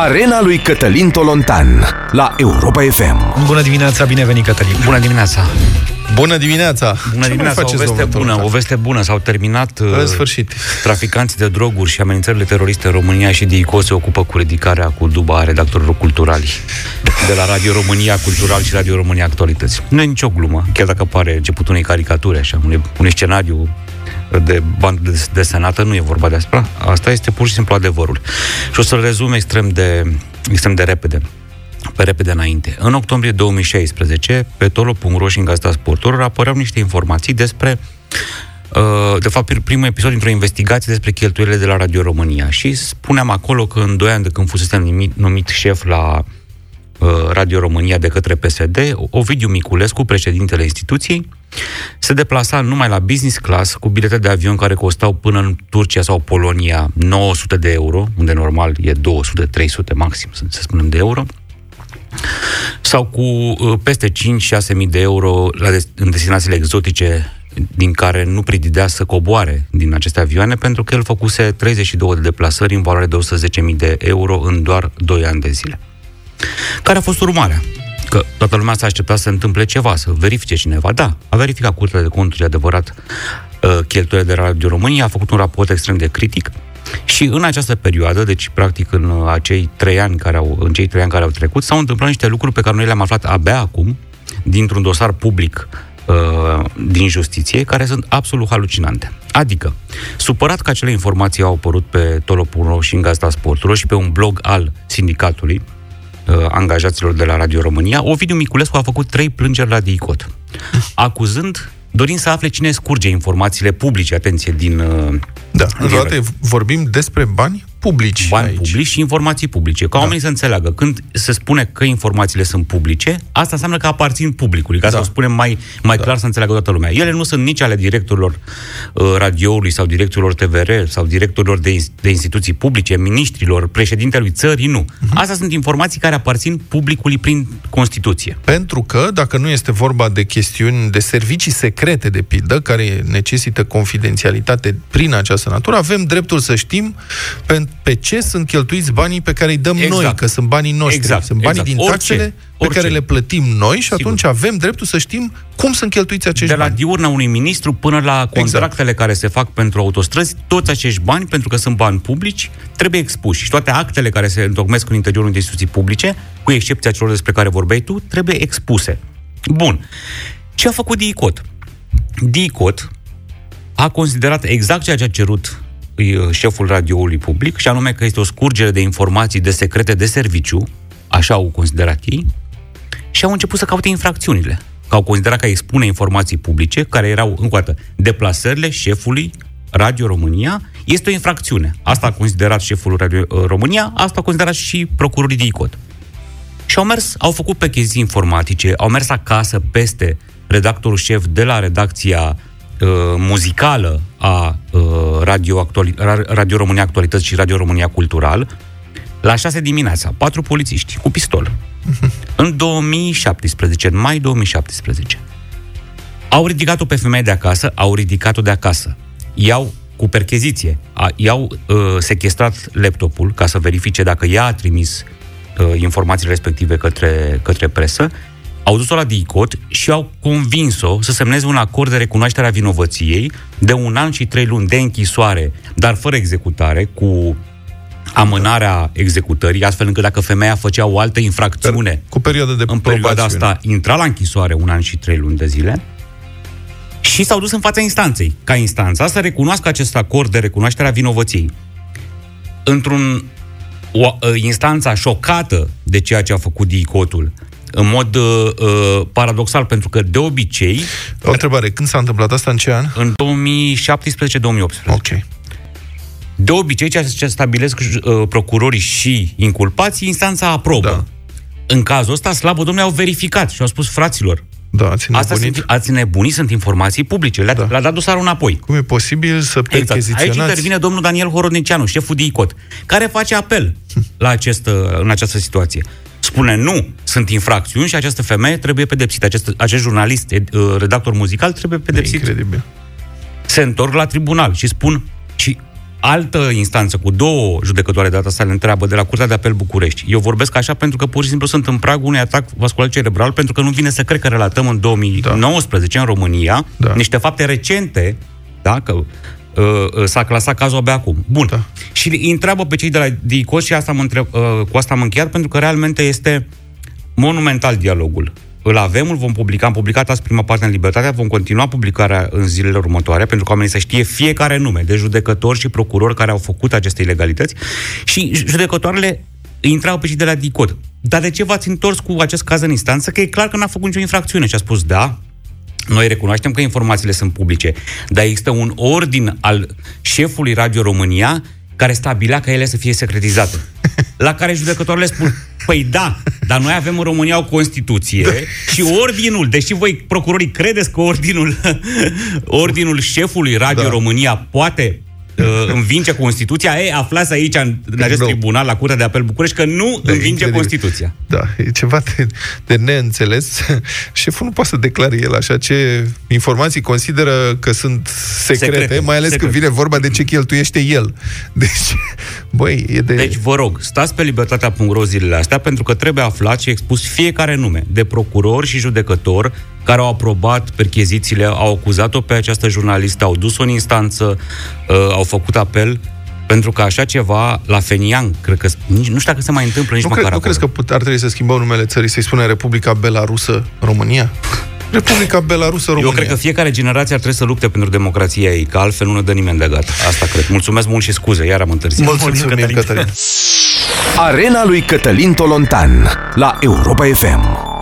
Arena lui Cătălin Tolontan la Europa FM. Bună dimineața, bine venit Cătălin. Bună dimineața. Bună dimineața! Bună Ce dimineața, mai o faceți, veste domnul bună, Tolontan? o veste bună. S-au terminat În uh, sfârșit. traficanții de droguri și amenințările teroriste în România și DICO se ocupă cu ridicarea cu duba a redactorilor culturali de la Radio România Cultural și Radio România Actualități. Nu e nicio glumă, chiar dacă pare începutul unei caricaturi, așa, unui, unui scenariu de bandă de- desenată, nu e vorba despre asta, este pur și simplu adevărul. Și o să-l rezum extrem de, extrem de repede pe repede înainte. În octombrie 2016, pe tolo.ro și în Gazeta Sporturilor apăreau niște informații despre uh, de fapt, primul episod dintr-o investigație despre cheltuielile de la Radio România și spuneam acolo că în doi ani de când fusese numit, numit șef la uh, Radio România de către PSD, Ovidiu Miculescu, președintele instituției, se deplasa numai la business class cu bilete de avion care costau până în Turcia sau Polonia 900 de euro, unde normal e 200-300 maxim, să să spunem, de euro, sau cu uh, peste 5-6 mii de euro la des- în destinațiile exotice din care nu prididea să coboare din aceste avioane, pentru că el făcuse 32 de deplasări în valoare de 110.000 de euro în doar 2 ani de zile. Care a fost urmarea? Că toată lumea s-a așteptat să se întâmple ceva, să verifice cineva. Da, a verificat Curtea de Conturi, e adevărat, uh, cheltuielile de Radio România, a făcut un raport extrem de critic și în această perioadă, deci practic în uh, acei trei ani care au, în cei trei ani care au trecut, s-au întâmplat niște lucruri pe care noi le-am aflat abia acum, dintr-un dosar public uh, din justiție, care sunt absolut halucinante. Adică, supărat că acele informații au apărut pe Tolo.ro și în Gazeta Sporturilor și pe un blog al sindicatului, uh, angajaților de la Radio România, Ovidiu Miculescu a făcut trei plângeri la DICOT, acuzând, dorind să afle cine scurge informațiile publice, atenție, din uh, Da, Din încă o dată vorbim despre bani publici bani aici. publici și informații publice. Ca da. oamenii să înțeleagă, când se spune că informațiile sunt publice, asta înseamnă că aparțin publicului, ca da. să o spunem mai, mai da. clar să înțeleagă toată lumea. Ele nu sunt nici ale directorilor uh, radioului sau directorilor TVR sau directorilor de, ins- de instituții publice, ministrilor, președintelui țării, nu. Uh-huh. Astea sunt informații care aparțin publicului prin Constituție. Pentru că, dacă nu este vorba de chestiuni de servicii secrete, de pildă, care necesită confidențialitate prin această natură, avem dreptul să știm pe, pe ce sunt cheltuiți banii pe care îi dăm Exact. noi, că sunt banii noștri. Exact, sunt banii exact. din Orice, taxele pe orice. care le plătim noi și Sigur. atunci avem dreptul să știm cum sunt cheltuiți acești De la bani. diurna unui ministru până la contractele care se fac pentru autostrăzi, toți acești bani, pentru că sunt bani publici, trebuie expuși. Și toate actele care se întocmesc în interiorul unei instituții publice, cu excepția celor despre care vorbeai tu, trebuie expuse. Bun. Ce a făcut DICOT? DICOT a considerat exact ceea ce a cerut uh, șeful radioului public, și anume că este o scurgere de informații de secrete de serviciu, așa au considerat ei, și au început să caute infracțiunile. Că au considerat că a expune informații publice, care erau, încă o dată, deplasările șefului Radio România, este o infracțiune. Asta a considerat șeful Radio uh, România, asta a considerat și procurorii de ICOT. Și au mers, au făcut pe chestii informatice, au mers acasă peste redactorul șef de la redacția uh, muzicală a uh, Radio, Actuali- Ra- Radio România Actualități și Radio România Cultural, la 6 dimineața, patru polițiști cu pistol. În 2017, în mai 2017, au ridicat-o pe femeie de acasă, au ridicat-o de acasă. I-au, cu percheziție, a, i-au uh, sequestrat laptopul ca să verifice dacă ea a trimis uh, informațiile respective către, către presă, au dus-o la DICOT și au convins-o să semneze un acord de recunoaștere a vinovăției de un an și trei luni de închisoare, dar fără executare, cu amânarea executării, astfel încât dacă femeia făcea o altă infracțiune Cu perioadă de în perioada probațiune. asta intra la închisoare un an și trei luni de zile și s-au dus în fața instanței, ca instanța să recunoască acest acord de recunoaștere a vinovăției. Într-un o, uh, instanța șocată de ceea ce a făcut DICOT-ul, în mod uh, uh, paradoxal, pentru că de obicei, O întrebare, când s-a întâmplat asta, în ce an? în 2017-2018, Ok. de obicei ceea ce stabilesc uh, procurorii și inculpații, instanța aprobă. Da. În cazul ăsta, slavă Domnului, au verificat și au spus, fraților, Da, ați Asta nebunit? sunt, ați nebunii, sunt informații publice. Le-a, Da. le-a dat dosarul înapoi. Cum e posibil să Exact. Aici percheziționați? intervine domnul Daniel Horodnicianu, șeful DICOT, care face apel la acest, în această situație. Spune, nu, sunt infracțiuni și această femeie trebuie pedepsită. Acest, acest jurnalist, ed- uh, redactor muzical, trebuie E pedepsit. incredibil. Se întorc la tribunal și spun, și altă instanță cu două judecătoare de data asta le întreabă de la Curtea de Apel București. Eu vorbesc așa pentru că pur și simplu sunt în pragul unui atac vascular cerebral pentru că nu vine să cred că relatăm în 2019 da. în România da. niște fapte recente, da, că uh, uh, s-a clasat cazul abia acum. Bun. Da. Și îi întreabă pe cei de la DICOS și asta mă întreb, uh, cu asta am încheiat pentru că realmente este monumental dialogul. Îl avem, îl vom publica, am publicat azi prima parte în Libertatea, vom continua publicarea în zilele următoare, pentru că oamenii să știe fiecare nume de judecători și procurori care au făcut aceste ilegalități și judecătoarele intrau pe cei de la DICOT. Dar de ce v-ați întors cu acest caz în instanță? Că e clar că n-a făcut nicio infracțiune și a spus da, noi recunoaștem că informațiile sunt publice, dar există un ordin al șefului Radio România care stabilea ca ele să fie secretizate. La care judecătorile spun, păi da, dar noi avem în România o Constituție da. și ordinul, deși voi, procurorii, credeți că ordinul, ordinul șefului Radio da. România poate uh, învinge Constituția, ei, aflați aici, în, în acest no. tribunal, la Curtea de Apel București, că nu da, învinge incredibil. Constituția. Da, e ceva de, de neînțeles. Șeful nu poate să declare el așa ce informații consideră că sunt secrete, secrete mai ales secrete. când vine vorba de ce cheltuiește el. Deci, băi, e de... Deci, vă rog, stați pe libertatea.ro zilele astea, pentru că trebuie aflat și expus fiecare nume de procuror și judecător care au aprobat perchezițiile, au acuzat-o pe această jurnalistă, au dus-o în instanță, uh, au făcut apel, pentru că așa ceva, la Fenian, cred că nici, nu știu dacă se mai întâmplă nici nu măcar cred, Nu crezi că put, ar trebui să schimbăm numele țării, să-i spunem Republica Belarusă România? Republica Belarusă România. Eu cred că fiecare generație ar trebui să lupte pentru democrația ei, că altfel nu ne dă nimeni de gata. Asta cred. Mulțumesc mult și scuze, iar am întârziat. Mulțumim, Mulțumim Cătălin. Cătălin. Arena lui Cătălin Tolontan la Europa FM.